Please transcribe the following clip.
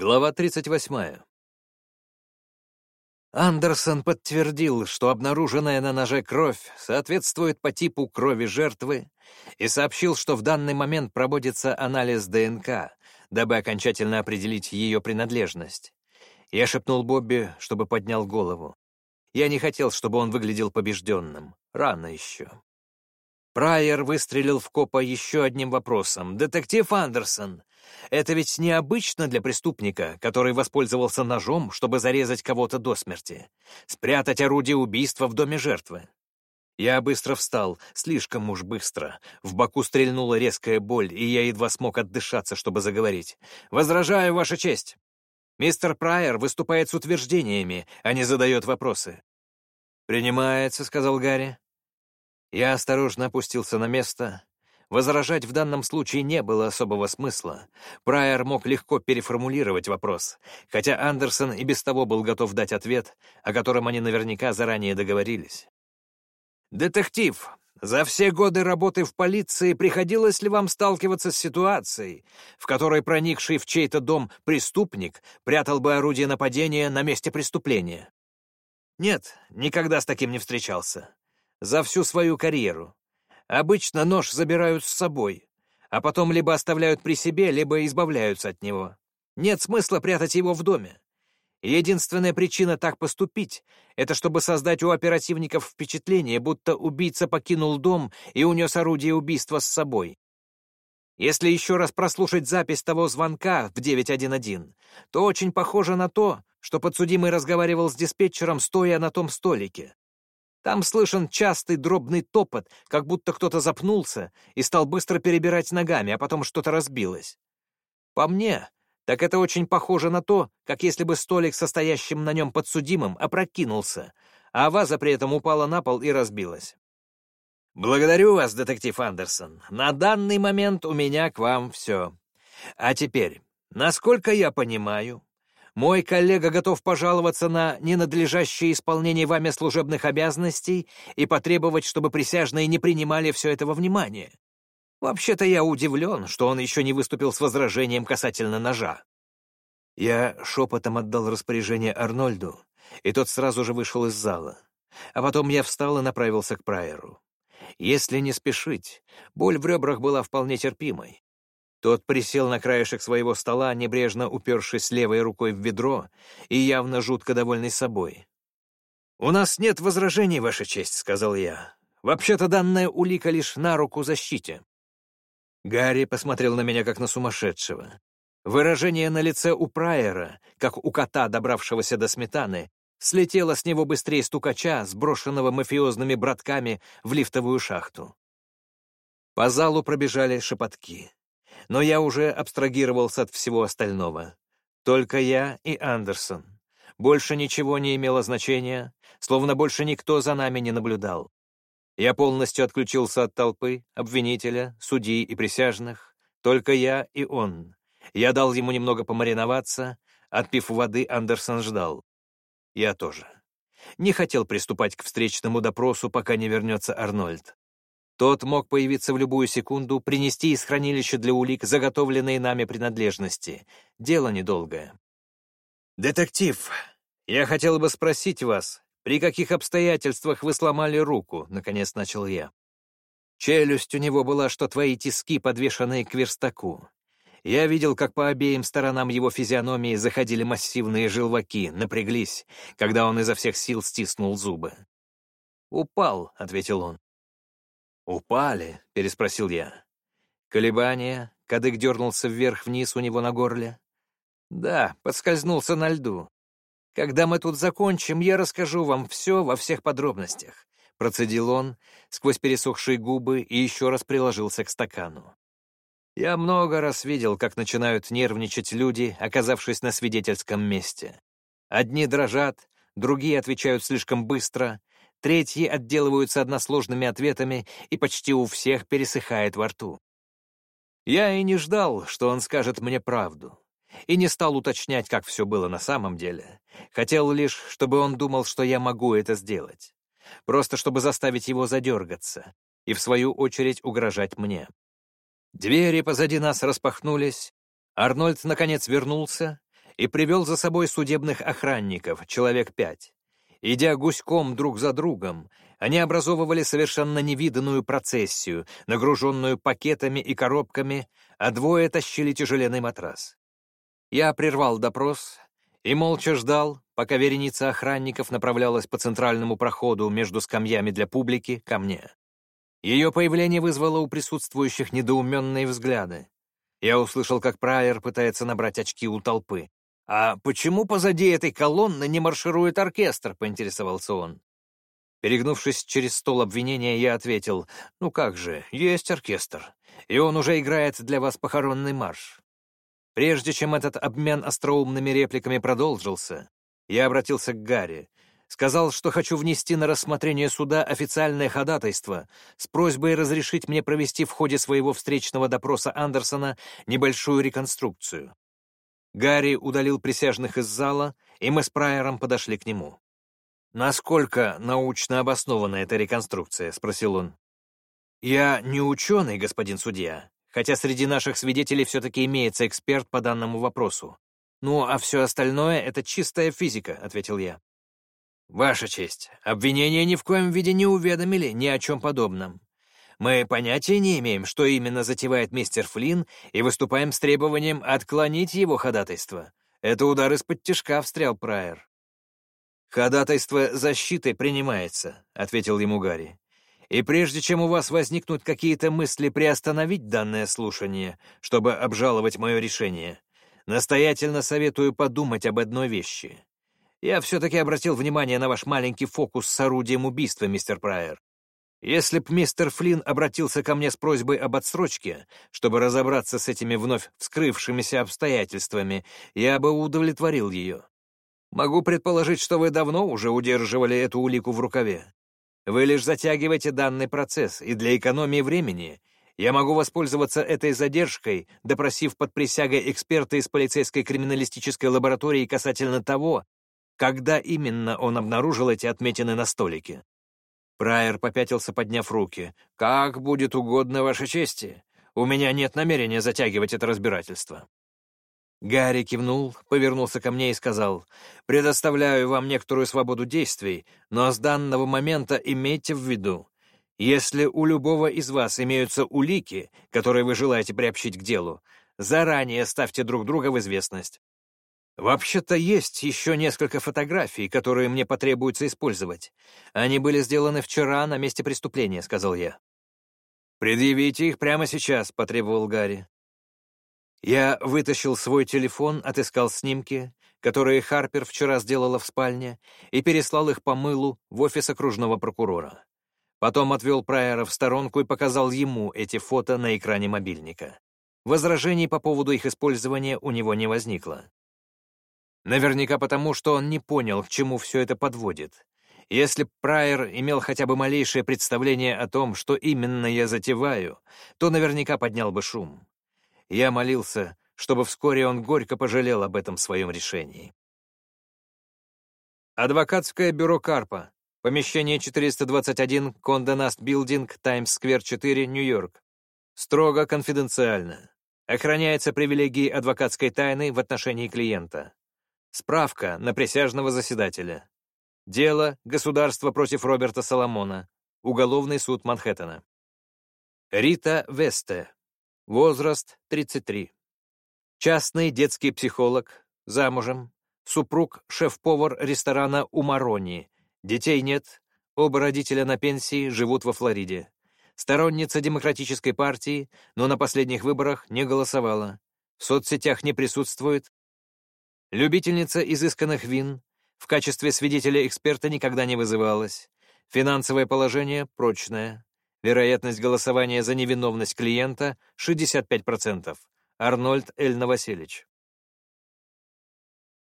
Глава 38. Андерсон подтвердил, что обнаруженная на ноже кровь соответствует по типу крови жертвы и сообщил, что в данный момент проводится анализ ДНК, дабы окончательно определить ее принадлежность. Я шепнул Бобби, чтобы поднял голову. Я не хотел, чтобы он выглядел побежденным. Рано еще. Прайер выстрелил в копа еще одним вопросом. «Детектив Андерсон, это ведь необычно для преступника, который воспользовался ножом, чтобы зарезать кого-то до смерти. Спрятать орудие убийства в доме жертвы». Я быстро встал, слишком уж быстро. В боку стрельнула резкая боль, и я едва смог отдышаться, чтобы заговорить. «Возражаю, Ваша честь!» Мистер Прайер выступает с утверждениями, а не задает вопросы. «Принимается», — сказал Гарри. Я осторожно опустился на место. Возражать в данном случае не было особого смысла. Прайер мог легко переформулировать вопрос, хотя Андерсон и без того был готов дать ответ, о котором они наверняка заранее договорились. «Детектив, за все годы работы в полиции приходилось ли вам сталкиваться с ситуацией, в которой проникший в чей-то дом преступник прятал бы орудие нападения на месте преступления?» «Нет, никогда с таким не встречался за всю свою карьеру. Обычно нож забирают с собой, а потом либо оставляют при себе, либо избавляются от него. Нет смысла прятать его в доме. Единственная причина так поступить — это чтобы создать у оперативников впечатление, будто убийца покинул дом и унес орудие убийства с собой. Если еще раз прослушать запись того звонка в 911, то очень похоже на то, что подсудимый разговаривал с диспетчером, стоя на том столике. Там слышен частый дробный топот, как будто кто-то запнулся и стал быстро перебирать ногами, а потом что-то разбилось. По мне, так это очень похоже на то, как если бы столик, состоящим на нем подсудимым, опрокинулся, а ваза при этом упала на пол и разбилась. «Благодарю вас, детектив Андерсон. На данный момент у меня к вам все. А теперь, насколько я понимаю, мой коллега готов пожаловаться на ненадлежащее исполнение вами служебных обязанностей и потребовать, чтобы присяжные не принимали все это во внимание. Вообще-то я удивлен, что он еще не выступил с возражением касательно ножа. Я шепотом отдал распоряжение Арнольду, и тот сразу же вышел из зала. А потом я встал и направился к Прайеру. Если не спешить, боль в ребрах была вполне терпимой. Тот присел на краешек своего стола, небрежно упершись левой рукой в ведро и явно жутко довольный собой. «У нас нет возражений, Ваша честь», — сказал я. «Вообще-то данная улика лишь на руку защите». Гарри посмотрел на меня как на сумасшедшего. Выражение на лице у Прайера, как у кота, добравшегося до сметаны, слетело с него быстрее стукача, сброшенного мафиозными братками в лифтовую шахту. По залу пробежали шепотки но я уже абстрагировался от всего остального. Только я и Андерсон. Больше ничего не имело значения, словно больше никто за нами не наблюдал. Я полностью отключился от толпы, обвинителя, судей и присяжных. Только я и он. Я дал ему немного помариноваться. Отпив воды, Андерсон ждал. Я тоже. Не хотел приступать к встречному допросу, пока не вернется Арнольд. Тот мог появиться в любую секунду, принести из хранилища для улик заготовленные нами принадлежности. Дело недолгое. «Детектив, я хотел бы спросить вас, при каких обстоятельствах вы сломали руку?» — наконец начал я. Челюсть у него была, что твои тиски, подвешенные к верстаку. Я видел, как по обеим сторонам его физиономии заходили массивные желваки, напряглись, когда он изо всех сил стиснул зубы. «Упал», — ответил он. «Упали?» — переспросил я. Колебания, кадык дернулся вверх-вниз у него на горле. «Да, подскользнулся на льду. Когда мы тут закончим, я расскажу вам все во всех подробностях», — процедил он сквозь пересохшие губы и еще раз приложился к стакану. Я много раз видел, как начинают нервничать люди, оказавшись на свидетельском месте. Одни дрожат, другие отвечают слишком быстро, третьи отделываются односложными ответами, и почти у всех пересыхает во рту. Я и не ждал, что он скажет мне правду, и не стал уточнять, как все было на самом деле. Хотел лишь, чтобы он думал, что я могу это сделать. Просто чтобы заставить его задергаться и, в свою очередь, угрожать мне. Двери позади нас распахнулись, Арнольд, наконец, вернулся, и привел за собой судебных охранников, человек пять. Идя гуськом друг за другом, они образовывали совершенно невиданную процессию, нагруженную пакетами и коробками, а двое тащили тяжеленный матрас. Я прервал допрос и молча ждал, пока вереница охранников направлялась по центральному проходу между скамьями для публики ко мне. Ее появление вызвало у присутствующих недоуменные взгляды. Я услышал, как Прайер пытается набрать очки у толпы. «А почему позади этой колонны не марширует оркестр?» — поинтересовался он. Перегнувшись через стол обвинения, я ответил, «Ну как же, есть оркестр, и он уже играет для вас похоронный марш». Прежде чем этот обмен остроумными репликами продолжился, я обратился к Гарри. Сказал, что хочу внести на рассмотрение суда официальное ходатайство с просьбой разрешить мне провести в ходе своего встречного допроса Андерсона небольшую реконструкцию. Гарри удалил присяжных из зала, и мы с Прайером подошли к нему. «Насколько научно обоснована эта реконструкция?» — спросил он. «Я не ученый, господин судья, хотя среди наших свидетелей все-таки имеется эксперт по данному вопросу. Ну, а все остальное — это чистая физика», — ответил я. «Ваша честь, обвинения ни в коем виде не уведомили ни о чем подобном. Мы понятия не имеем, что именно затевает мистер Флинн, и выступаем с требованием отклонить его ходатайство. Это удар из-под тяжка встрял Прайер. «Ходатайство защиты принимается», — ответил ему Гарри. «И прежде чем у вас возникнут какие-то мысли приостановить данное слушание, чтобы обжаловать мое решение, настоятельно советую подумать об одной вещи. Я все-таки обратил внимание на ваш маленький фокус с орудием убийства, мистер Прайер. Если б мистер Флинн обратился ко мне с просьбой об отсрочке, чтобы разобраться с этими вновь вскрывшимися обстоятельствами, я бы удовлетворил ее. Могу предположить, что вы давно уже удерживали эту улику в рукаве. Вы лишь затягиваете данный процесс, и для экономии времени я могу воспользоваться этой задержкой, допросив под присягой эксперта из полицейской криминалистической лаборатории касательно того, когда именно он обнаружил эти отметины на столике. Прайер попятился, подняв руки. «Как будет угодно вашей чести. У меня нет намерения затягивать это разбирательство». Гарри кивнул, повернулся ко мне и сказал, «Предоставляю вам некоторую свободу действий, но с данного момента имейте в виду, если у любого из вас имеются улики, которые вы желаете приобщить к делу, заранее ставьте друг друга в известность. Вообще-то есть еще несколько фотографий, которые мне потребуется использовать. Они были сделаны вчера на месте преступления», — сказал я. «Предъявите их прямо сейчас», — потребовал Гарри. Я вытащил свой телефон, отыскал снимки, которые Харпер вчера сделала в спальне, и переслал их по мылу в офис окружного прокурора. Потом отвел Прайера в сторонку и показал ему эти фото на экране мобильника. Возражений по поводу их использования у него не возникло. Наверняка потому, что он не понял, к чему все это подводит. Если Прайер имел хотя бы малейшее представление о том, что именно я затеваю, то наверняка поднял бы шум. Я молился, чтобы вскоре он горько пожалел об этом своем решении. Адвокатское бюро Карпа. Помещение 421, Конде Наст Билдинг, Таймс-сквер 4, Нью-Йорк. Строго конфиденциально. Охраняется привилегией адвокатской тайны в отношении клиента. Справка на присяжного заседателя. Дело «Государство против Роберта Соломона». Уголовный суд Манхэттена. Рита Весте, Возраст 33. Частный детский психолог, замужем, супруг шеф-повар ресторана у Марони. Детей нет, оба родителя на пенсии живут во Флориде. Сторонница демократической партии, но на последних выборах не голосовала. В соцсетях не присутствует. Любительница изысканных вин, в качестве свидетеля-эксперта никогда не вызывалась. Финансовое положение прочное. Вероятность голосования за невиновность клиента — 65%. Арнольд Эль Новоселич.